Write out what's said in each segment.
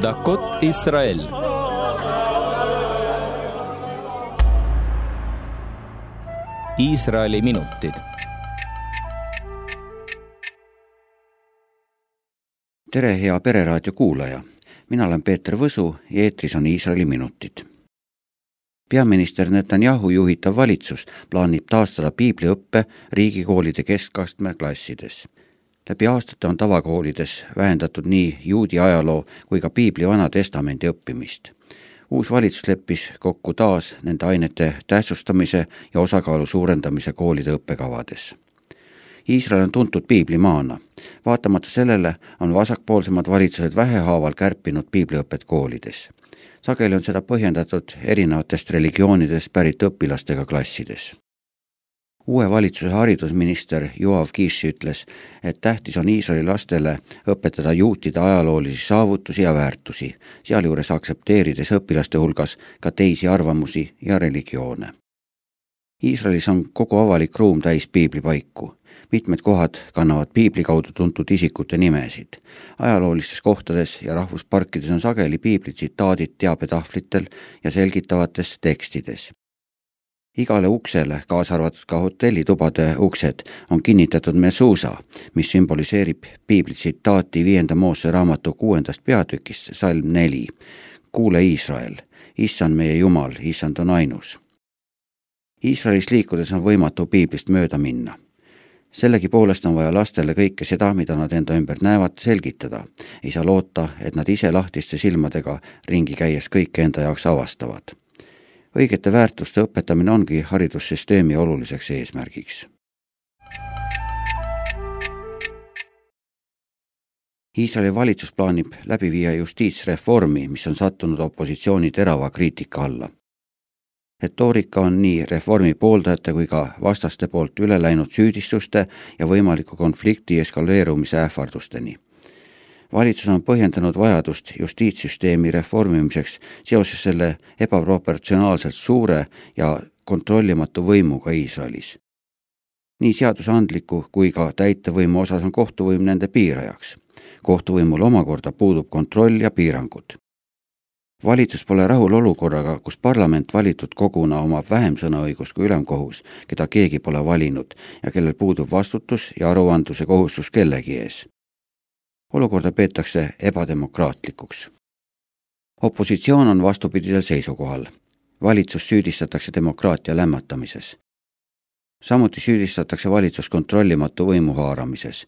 דקות ישראל Iisraeli minutid. tere, hea Pereraadio kuulaja, mina olen Peeter Võsu ja eetris on Iisraeli minutid. peaminister Netanyahu juhitav valitsus plaanib taastada piibliõppe riigikoolide keskastme klassides läbi aastate on tavakoolides vähendatud nii juudi ajaloo kui ka piibli Vana Testamendi õppimist. uus valitsus leppis kokku taas nende ainete tähtsustamise ja osakaalu suurendamise koolide õppekavades. Iisrael on tuntud piiblimaana. vaatamata sellele on vasakpoolsemad valitsused vähehaaval kärpinud piibliõpet koolides. sageli on seda põhjendatud erinevatest religioonidest pärit õpilastega klassides uue valitsuse haridusminister Joav Kiš ütles, et tähtis on Iisraeli lastele õpetada juutide ajaloolisi saavutusi ja väärtusi, sealjuures aktsepteerides õpilaste hulgas ka teisi arvamusi ja religioone. Iisraelis on kogu avalik ruum täis piiblipaiku. mitmed kohad kannavad piibli kaudu tuntud isikute nimesid. ajaloolistes kohtades ja rahvusparkides on sageli piibli tsitaadid teabetahvlitel ja selgitavates tekstides igale uksele, kaasa arvatud ka hotellitubade uksed, on kinnitatud mesuusa, mis sümboliseerib piibli tsitaati viienda Moose raamatu kuuendast peatükist, salm neli. kuule, Iisrael, issand meie Jumal, issand on ainus. Iisraelis liikudes on võimatu piiblist mööda minna sellegipoolest on vaja lastele kõike seda, mida nad enda ümber näevad, selgitada. ei saa loota, et nad ise lahtiste silmadega ringi käies kõike enda jaoks avastavad õigete väärtuste õpetamine ongi haridussüsteemi oluliseks eesmärgiks. Iisraeli valitsus plaanib läbi viia justiitsreformi, mis on sattunud opositsiooni terava kriitika alla. retoorika on nii reformi pooldajate kui ka vastaste poolt üle läinud süüdistuste ja võimaliku konflikti eskaleerumise ähvardusteni valitsus on põhjendanud vajadust justiitssüsteemi reformimiseks seoses selle ebaproportsionaalselt suure ja kontrollimatu võimuga Iisraelis. nii seadusandliku kui ka täitevvõimu osas on kohtuvõim nende piirajaks. kohtuvõimul omakorda puudub kontroll ja piirangud. valitsus pole rahul olukorraga, kus parlament valitud koguna omab vähem sõnaõigust kui ülemkohus, keda keegi pole valinud ja kellel puudub vastutus ja aruandluse kohustus kellegi ees olukorda peetakse ebademokraatlikuks. opositsioon on vastupidisel seisukohal. valitsust süüdistatakse demokraatia lämmatamises. samuti süüdistatakse valitsust kontrollimatu võimu haaramises.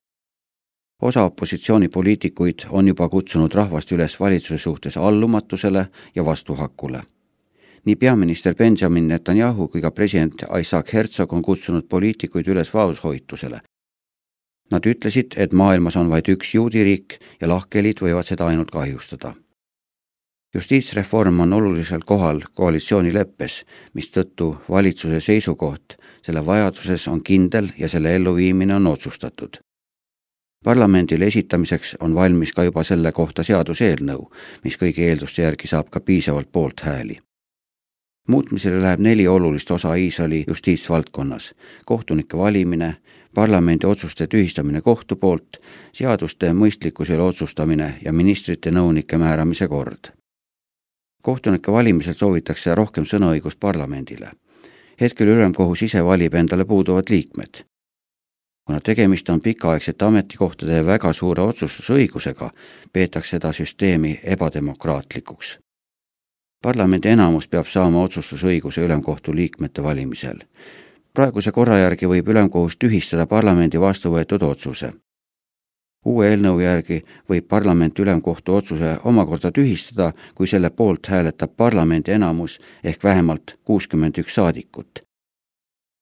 osa opositsioonipoliitikuid on juba kutsunud rahvast üles valitsuse suhtes allumatusele ja vastuhakule nii peaminister Benjamin Netanyahu kui ka president Isaac Herzog on kutsunud poliitikuid üles vaoshoitusele Nad ütlesid, et maailmas on vaid üks juudi riik ja lahkhelid võivad seda ainult kahjustada. justiitsreform on olulisel kohal koalitsioonileppes, mistõttu valitsuse seisukoht selle vajaduses on kindel ja selle elluviimine on otsustatud. parlamendile esitamiseks on valmis ka juba selle kohta seaduseelnõu, mis kõigi eelduste järgi saab ka piisavalt poolthääli muutmisele läheb neli olulist osa Iisraeli justiitsvaldkonnas. kohtunike valimine, parlamendi otsuste tühistamine kohtu poolt, seaduste mõistlikkusele otsustamine ja ministrite nõunike määramise kord. kohtunike valimisel soovitakse rohkem sõnaõigust parlamendile. hetkel ülemkohus ise valib endale puuduvad liikmed. kuna tegemist on pikaaegsete ametikohtade väga suure otsustusõigusega, peetakse seda süsteemi ebademokraatlikuks parlamendi enamus peab saama otsustusõiguse ülemkohtu liikmete valimisel praeguse korra järgi võib ülemkohus tühistada parlamendi vastu võetud otsuse. uue eelnõu järgi võib parlament ülemkohtu otsuse omakorda tühistada, kui selle poolt hääletab parlamendi enamus ehk vähemalt kuuskümmend üks saadikut.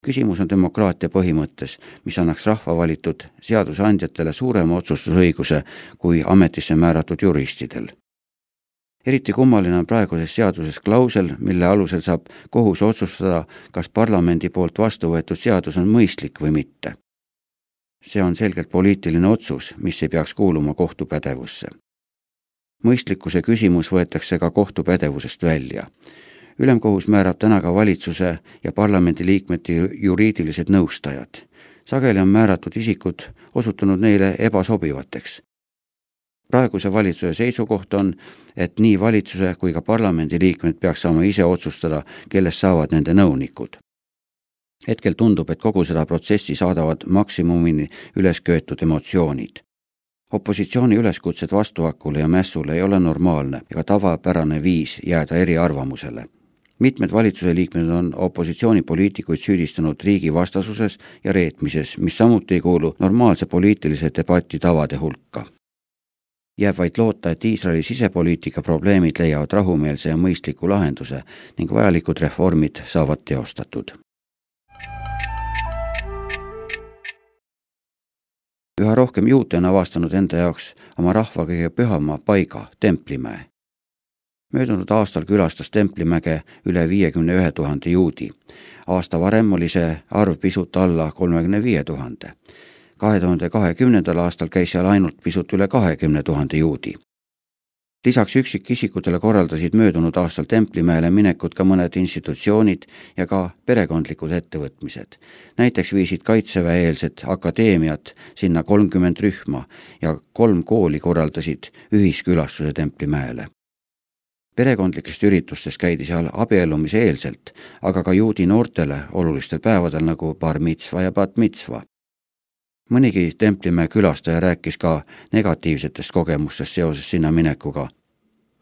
küsimus on demokraatia põhimõttes, mis annaks rahva valitud seadusandjatele suurema otsustusõiguse kui ametisse määratud juristidel eriti kummaline on praeguses seaduses klausel, mille alusel saab kohus otsustada, kas parlamendi poolt vastu võetud seadus on mõistlik või mitte. see on selgelt poliitiline otsus, mis ei peaks kuuluma kohtu pädevusse. mõistlikkuse küsimus võetakse ka kohtu pädevusest välja. ülemkohus määrab täna ka valitsuse ja parlamendiliikmete juriidilised nõustajad sageli on määratud isikud osutunud neile ebasobivateks praeguse valitsuse seisukoht on, et nii valitsuse kui ka parlamendi liikmed peaks saama ise otsustada, kellest saavad nende nõunikud. hetkel tundub, et kogu seda protsessi saadavad maksimumini üles köetud emotsioonid. opositsiooni üleskutsed vastuhakule ja mässule ei ole normaalne ega tavapärane viis jääda eriarvamusele mitmed valitsuse liikmed on opositsioonipoliitikuid süüdistanud riigi vastasuses ja reetmises, mis samuti ei kuulu normaalse poliitilise debati tavade hulka jääb vaid loota, et Iisraeli sisepoliitika probleemid leiavad rahumeelse ja mõistliku lahenduse ning vajalikud reformid saavad teostatud. üha rohkem juute on avastanud enda jaoks oma rahva kõige pühama paiga, Templimäe. möödunud aastal külastas Templimäge üle viiekümne ühe tuhande juudi. aasta varem oli see arv pisut alla kolmekümne viie tuhande kahe tuhande kahekümnendal aastal käis seal ainult pisut üle kahekümne tuhande juudi. lisaks üksikisikutele korraldasid möödunud aastal Templimäele minekut ka mõned institutsioonid ja ka perekondlikud ettevõtmised. näiteks viisid kaitseväe-eelsed akadeemiad sinna kolmkümmend rühma ja kolm kooli korraldasid ühiskülastuse Templimäele perekondlikest üritustest käidi seal abiellumise eelselt, aga ka juudi noortele olulistel päevadel nagu bar mitzva ja bat mitzva mõnigi Templimäe külastaja rääkis ka negatiivsetest kogemustest seoses sinna minekuga.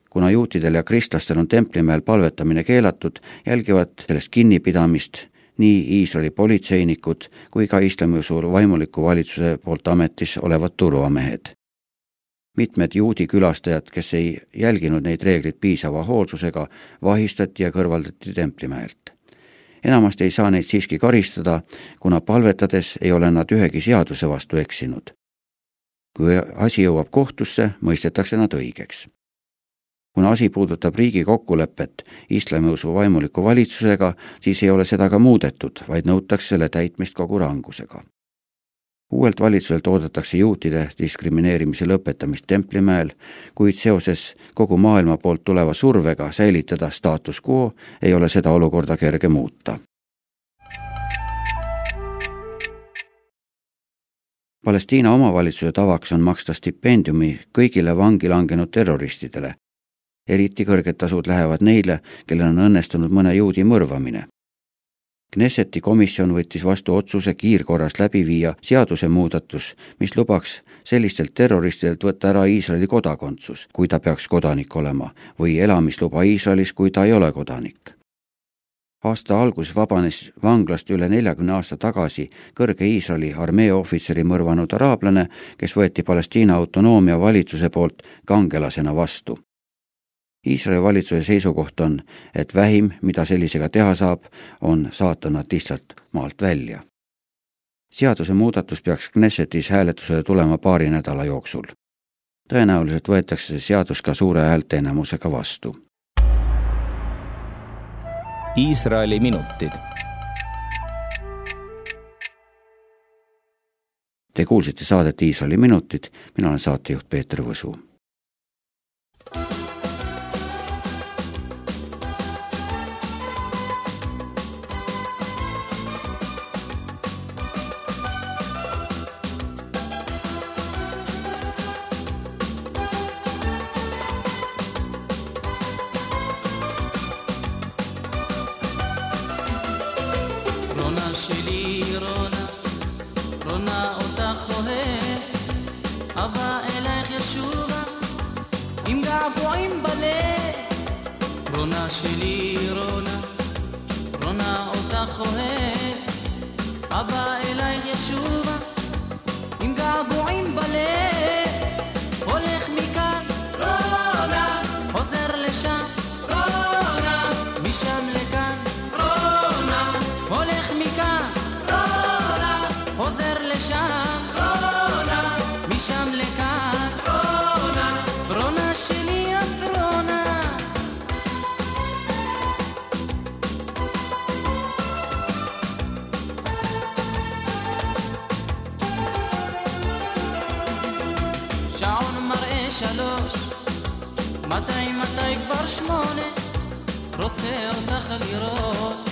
kuna juutidel ja kristlastel on Templimäel palvetamine keelatud, jälgivad sellest kinnipidamist nii Iisraeli politseinikud kui ka islamiusu vaimuliku valitsuse poolt ametis olevad turvamehed. mitmed juudi külastajad, kes ei jälginud neid reegleid piisava hoolsusega, vahistati ja kõrvaldati Templimäelt enamasti ei saa neid siiski karistada, kuna palvetades ei ole nad ühegi seaduse vastu eksinud. kui asi jõuab kohtusse, mõistetakse nad õigeks. kuna asi puudutab riigi kokkulepet islamiusu vaimuliku valitsusega, siis ei ole seda ka muudetud, vaid nõutakse selle täitmist kogu rangusega uuelt valitsuselt oodatakse juutide diskrimineerimise lõpetamist Templimäel, kuid seoses kogu maailma poolt tuleva survega säilitada staatus quo ei ole seda olukorda kerge muuta. Palestiina omavalitsuse tavaks on maksta stipendiumi kõigile vangi langenud terroristidele. eriti kõrged tasud lähevad neile, kellel on õnnestunud mõne juudi mõrvamine Knesseti komisjon võttis vastu otsuse kiirkorras läbi viia seadusemuudatus, mis lubaks sellistelt terroristidelt võtta ära Iisraeli kodakondsus, kui ta peaks kodanik olema, või elamisluba Iisraelis, kui ta ei ole kodanik. aasta alguses vabanes vanglast üle neljakümne aasta tagasi kõrge Iisraeli armee ohvitseri mõrvanud araablane, kes võeti Palestiina autonoomia valitsuse poolt kangelasena vastu Iisraeli valitsuse seisukoht on, et vähim, mida sellisega teha saab, on saata nad lihtsalt maalt välja. seadusemuudatus peaks Knessetis hääletusele tulema paari nädala jooksul. tõenäoliselt võetakse see seadus ka suure häälteenamusega vastu. Iisraeli minutid. Te kuulsite saadet Iisraeli minutid, mina olen saatejuht Peeter Võsu יונה אותך אוהב, אבא אלייך ישובה, עם געגועים בלב. רונה שלי רונה, רונה אותך אוהב, אבא אלייך ישובה, עם געגועים בלב. השעון מראה שלוש, מתי מתי כבר שמונה, רוצה אותך לראות,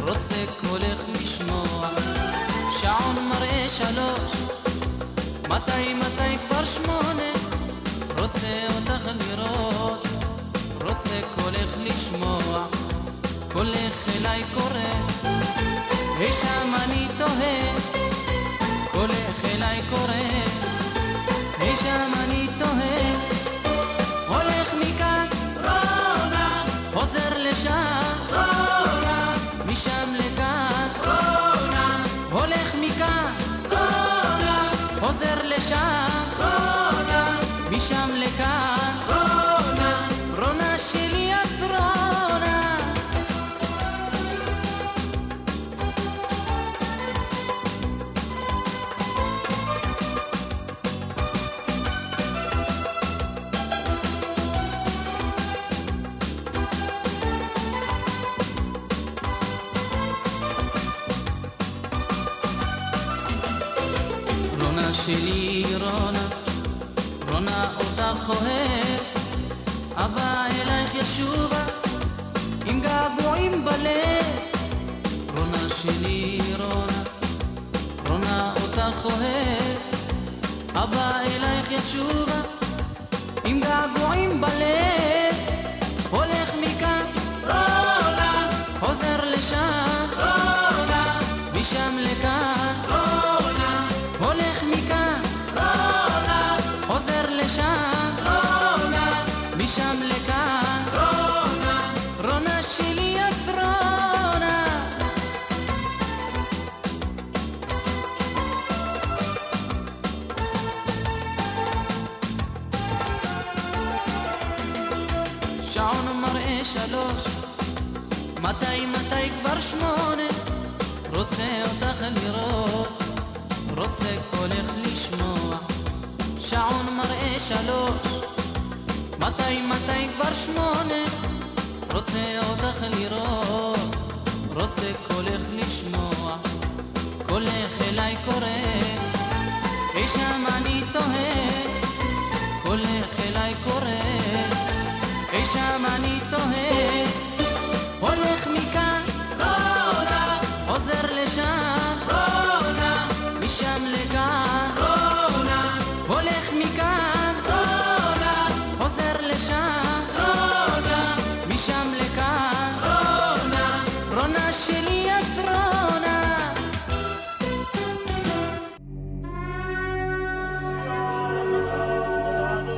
רוצה קולך לשמוע. שעון מראה שלוש, מתי מתי כבר שמונה, רוצה אותך לראות, רוצה קולך לשמוע, קולך אליי קורא, ושם רונה שלי רונה, רונה אותך אוהב, אבא אלייך ישובה, עם געגועים בלב. רונה שלי רונה, רונה אותך אוהב, אבא אלייך ישובה, עם געגועים בלב. מראה שלוש, מתי מתי כבר שמונה, רוצה אותך לראות, רוצה קולך לשמוע. שעון מראה שלוש, מתי מתי כבר שמונה, רוצה אותך לראות, רוצה קולך לשמוע. קולך